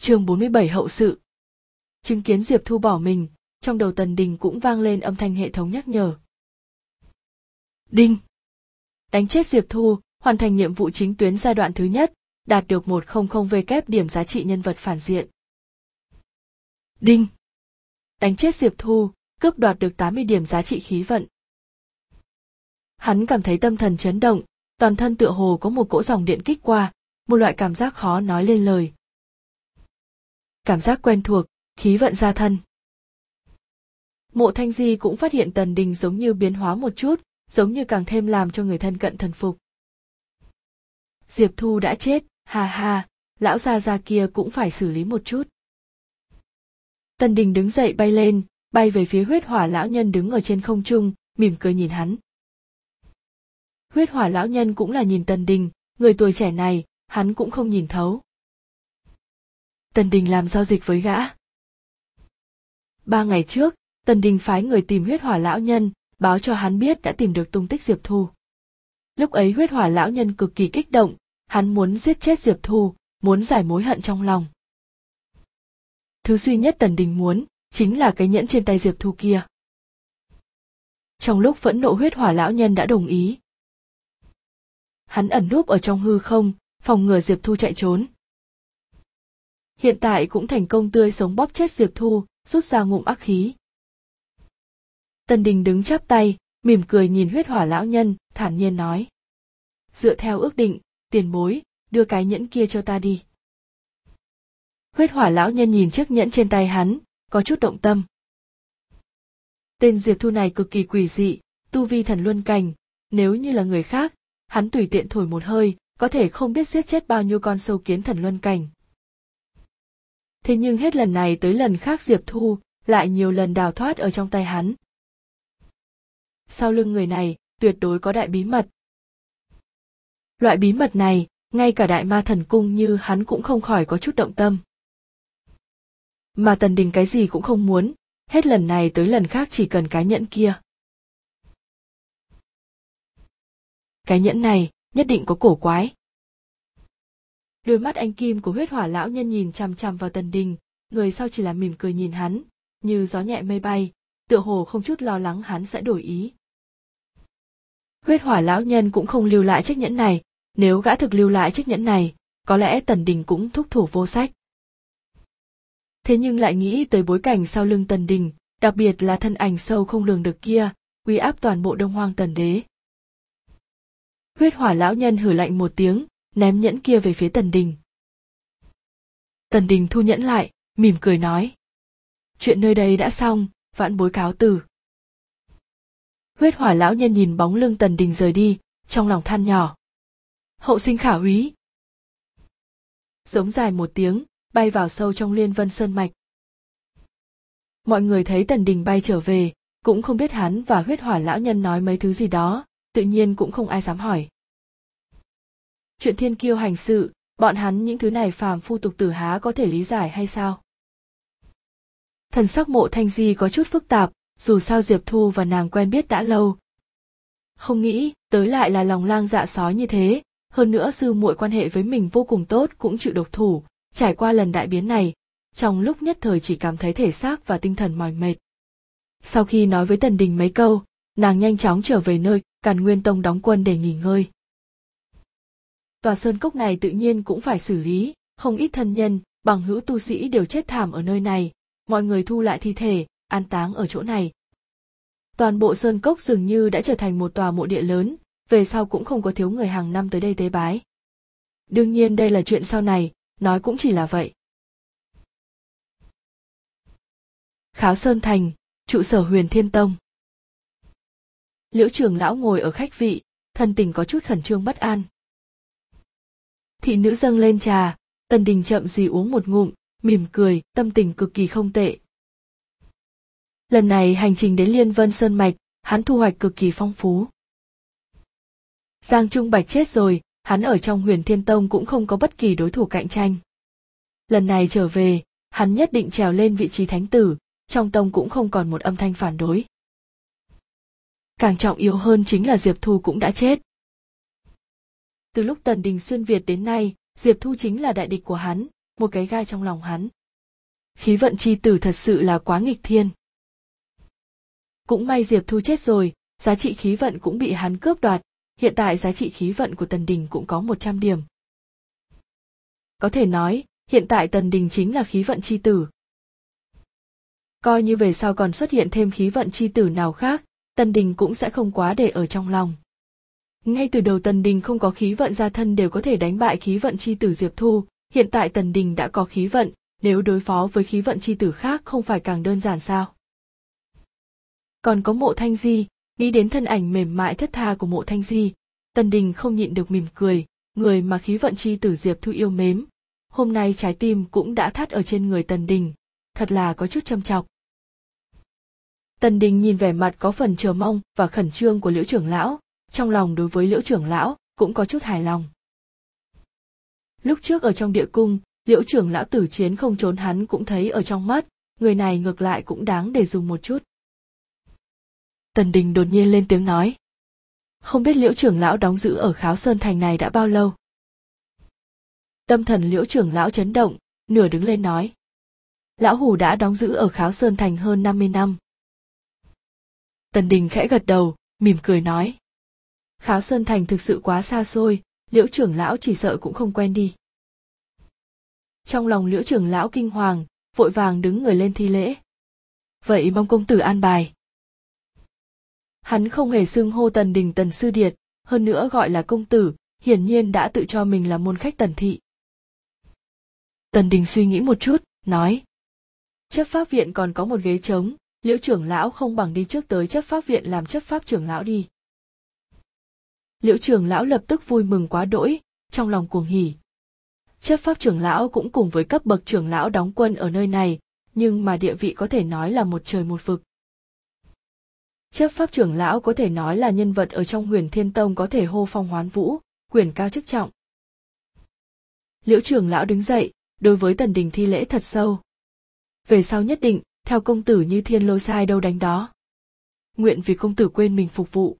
chương 47 hậu sự. Chứng kiến Diệp Thu bỏ mình, trong đầu Tần Đình cũng vang lên âm thanh hệ thống nhắc nhở. Đinh! Đánh chết Diệp Thu, hoàn thành nhiệm vụ chính tuyến giai đoạn thứ nhất, đạt được 100 kép điểm giá trị nhân vật phản diện. Đinh! Đánh chết Diệp Thu, cướp đoạt được 80 điểm giá trị khí vận. Hắn cảm thấy tâm thần chấn động, toàn thân tựa hồ có một cỗ dòng điện kích qua, một loại cảm giác khó nói lên lời. Cảm giác quen thuộc, khí vận ra thân. Mộ Thanh Di cũng phát hiện Tần Đình giống như biến hóa một chút, giống như càng thêm làm cho người thân cận thần phục. Diệp Thu đã chết, ha ha, lão gia gia kia cũng phải xử lý một chút. Tần Đình đứng dậy bay lên, bay về phía huyết hỏa lão nhân đứng ở trên không trung, mỉm cười nhìn hắn. Huyết hỏa lão nhân cũng là nhìn Tần Đình, người tuổi trẻ này, hắn cũng không nhìn thấu. Tần Đình làm giao dịch với gã. Ba ngày trước, Tần Đình phái người tìm huyết hỏa lão nhân, báo cho hắn biết đã tìm được tung tích Diệp Thu. Lúc ấy huyết hỏa lão nhân cực kỳ kích động, hắn muốn giết chết Diệp Thu, muốn giải mối hận trong lòng. Thứ duy nhất Tần Đình muốn, chính là cái nhẫn trên tay Diệp Thu kia. Trong lúc phẫn nộ huyết hỏa lão nhân đã đồng ý. Hắn ẩn núp ở trong hư không, phòng ngừa Diệp Thu chạy trốn. Hiện tại cũng thành công tươi sống bóp chết Diệp Thu, rút ra ngụm ác khí. Tần Đình đứng chắp tay, mỉm cười nhìn huyết hỏa lão nhân, thản nhiên nói. Dựa theo ước định, tiền bối, đưa cái nhẫn kia cho ta đi. Huyết hỏa lão nhân nhìn chiếc nhẫn trên tay hắn, có chút động tâm. Tên Diệp Thu này cực kỳ quỷ dị, tu vi thần luân cảnh, nếu như là người khác, hắn tùy tiện thổi một hơi, có thể không biết giết chết bao nhiêu con sâu kiến thần luân cảnh. Thế nhưng hết lần này tới lần khác Diệp Thu lại nhiều lần đào thoát ở trong tay hắn. Sau lưng người này, tuyệt đối có đại bí mật. Loại bí mật này, ngay cả đại ma thần cung như hắn cũng không khỏi có chút động tâm. Mà tần đình cái gì cũng không muốn, hết lần này tới lần khác chỉ cần cái nhẫn kia. Cái nhẫn này, nhất định có cổ quái. Đôi mắt anh kim của huyết hỏa lão nhân nhìn chằm chằm vào tần đình, người sau chỉ là mỉm cười nhìn hắn, như gió nhẹ mây bay, tựa hồ không chút lo lắng hắn sẽ đổi ý. Huyết hỏa lão nhân cũng không lưu lại chiếc nhẫn này, nếu gã thực lưu lại chiếc nhẫn này, có lẽ tần đình cũng thúc thủ vô sách. Thế nhưng lại nghĩ tới bối cảnh sau lưng tần đình, đặc biệt là thân ảnh sâu không lường được kia, uy áp toàn bộ đông hoang tần đế. Huyết hỏa lão nhân hử lạnh một tiếng, ném nhẫn kia về phía tần đình. Tần đình thu nhẫn lại, mỉm cười nói. Chuyện nơi đây đã xong, vãn bối cáo từ. Huyết hỏa lão nhân nhìn bóng lưng tần đình rời đi, trong lòng than nhỏ. Hậu sinh khả úy. Giống dài một tiếng, bay vào sâu trong liên vân sơn mạch. Mọi người thấy tần đình bay trở về, cũng không biết hắn và huyết hỏa lão nhân nói mấy thứ gì đó, tự nhiên cũng không ai dám hỏi. Chuyện thiên kiêu hành sự, bọn hắn những thứ này phàm phu tục tử há có thể lý giải hay sao? Thần sắc mộ thanh di có chút phức tạp, dù sao Diệp Thu và nàng quen biết đã lâu. Không nghĩ, tới lại là lòng lang dạ sói như thế, hơn nữa sư muội quan hệ với mình vô cùng tốt cũng chịu độc thủ, trải qua lần đại biến này, trong lúc nhất thời chỉ cảm thấy thể xác và tinh thần mỏi mệt. Sau khi nói với Tần Đình mấy câu, nàng nhanh chóng trở về nơi Càn Nguyên Tông đóng quân để nghỉ ngơi. Tòa sơn cốc này tự nhiên cũng phải xử lý, không ít thân nhân, bằng hữu tu sĩ đều chết thảm ở nơi này, mọi người thu lại thi thể, an táng ở chỗ này. Toàn bộ sơn cốc dường như đã trở thành một tòa mộ địa lớn, về sau cũng không có thiếu người hàng năm tới đây tế bái. Đương nhiên đây là chuyện sau này, nói cũng chỉ là vậy. Kháo Sơn Thành, trụ sở huyền Thiên Tông. Liễu trưởng lão ngồi ở khách vị, thân tình có chút khẩn trương bất an. Thị nữ dâng lên trà, tần đình chậm gì uống một ngụm, mỉm cười, tâm tình cực kỳ không tệ. Lần này hành trình đến Liên Vân Sơn Mạch, hắn thu hoạch cực kỳ phong phú. Giang Trung Bạch chết rồi, hắn ở trong huyền thiên tông cũng không có bất kỳ đối thủ cạnh tranh. Lần này trở về, hắn nhất định trèo lên vị trí thánh tử, trong tông cũng không còn một âm thanh phản đối. Càng trọng yếu hơn chính là Diệp Thu cũng đã chết. Từ lúc Tần Đình xuyên Việt đến nay, Diệp Thu chính là đại địch của hắn, một cái gai trong lòng hắn. Khí vận chi tử thật sự là quá nghịch thiên. Cũng may diệp thu chết rồi giá trị khí vận cũng bị hắn cướp đoạt hiện tại giá trị khí vận của tần đình cũng có 100 điểm. Có thể nói hiện tại tần đình chính là khí vận chi tử. Coi như về sau còn xuất hiện thêm khí vận chi tử nào khác tần đình cũng sẽ không quá để ở trong lòng ngay từ đầu tần đình không có khí vận gia thân đều có thể đánh bại khí vận chi tử diệp thu. Hiện tại tần đình đã có khí vận. Nếu đối phó với khí vận chi tử khác không phải càng đơn giản sao? Còn có mộ thanh di. Nghĩ đến thân ảnh mềm mại thất tha của mộ thanh di, tần đình không nhịn được mỉm cười. Người mà khí vận chi tử diệp thu yêu mến. Hôm nay trái tim cũng đã thắt ở trên người tần đình. Thật là có chút châm chọc. Tần đình nhìn vẻ mặt có phần chờ mong và khẩn trương của liễu trưởng lão trong lòng đối với liễu trưởng lão cũng có chút hài lòng. Lúc trước ở trong địa cung, liễu trưởng lão tử chiến không trốn hắn cũng thấy ở trong mắt, người này ngược lại cũng đáng để dùng một chút. Tần đình đột nhiên lên tiếng nói, không biết liễu trưởng lão đóng giữ ở kháo sơn thành này đã bao lâu? Tâm thần liễu trưởng lão chấn động, nửa đứng lên nói, lão hủ đã đóng giữ ở kháo sơn thành hơn 50 năm. Tần đình khẽ gật đầu, mỉm cười nói kháo sơn thành thực sự quá xa xôi, liễu trưởng lão chỉ sợ cũng không quen đi. Trong lòng liễu trưởng lão kinh hoàng, vội vàng đứng người lên thi lễ. Vậy mong công tử an bài. Hắn không hề xưng hô tần đình, tần sư điệt, hơn nữa gọi là công tử, hiển nhiên đã tự cho mình là môn khách tần thị. Tần đình suy nghĩ một chút, nói, chấp pháp viện còn có một ghế trống, liễu trưởng lão không bằng đi trước tới chấp pháp viện làm chấp pháp trưởng lão đi liễu trưởng lão lập tức vui mừng quá đỗi, trong lòng cuồng hỉ. Chấp pháp trưởng lão cũng cùng với cấp bậc trưởng lão đóng quân ở nơi này, nhưng mà địa vị có thể nói là một trời một vực. Chấp pháp trưởng lão có thể nói là nhân vật ở trong huyền thiên tông có thể hô phong hoán vũ, quyền cao chức trọng. Liễu trưởng lão đứng dậy, đối với tần đình thi lễ thật sâu. Về sau nhất định, theo công tử như thiên lôi sai đâu đánh đó. Nguyện vì công tử quên mình phục vụ.